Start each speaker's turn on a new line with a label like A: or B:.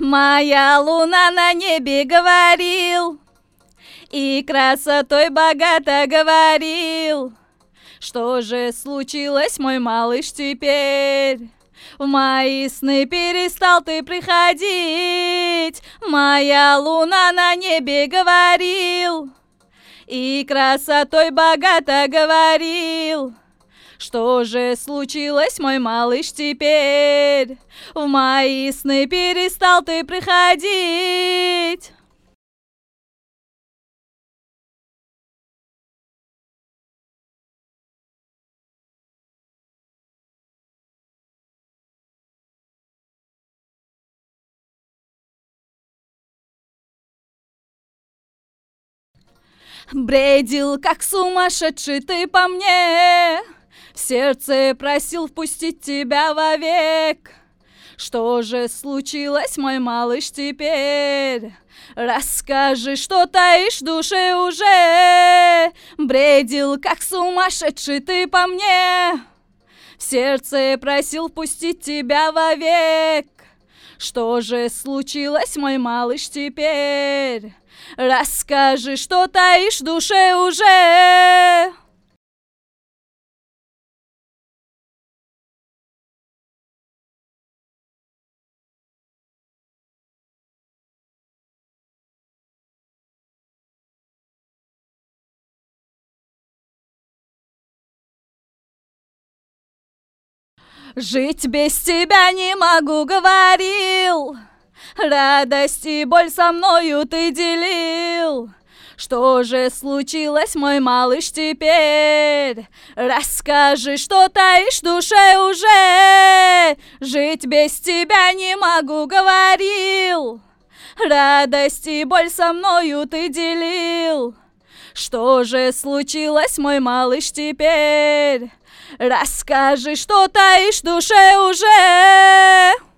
A: Моя луна на небе говорил, И красотой богато говорил. Что же случилось, мой малыш, теперь? В мои сны перестал ты приходить, Моя луна на небе говорил, И красотой богато говорил. Что же случилось, мой малыш, теперь? В мои сны перестал ты приходить. Бредил, как сумасшедший ты по мне сердце просил впустить тебя вовек Что же случилось, мой малыш, теперь? Расскажи, что таишь в душе уже Бредил, как сумасшедший ты по мне сердце просил впустить тебя вовек что же случилось, мой малыш, теперь? Расскажи, что таишь в душе уже. Жить без тебя не могу, говорил. Радость и боль со мною ты делил. Что же случилось, мой малыш, теперь? Расскажи, что таишь душе уже. Жить без тебя не могу, говорил. Радость и боль со мною ты делил. Что же случилось, мой малыш, теперь? Расскажи, что таишь душе уже.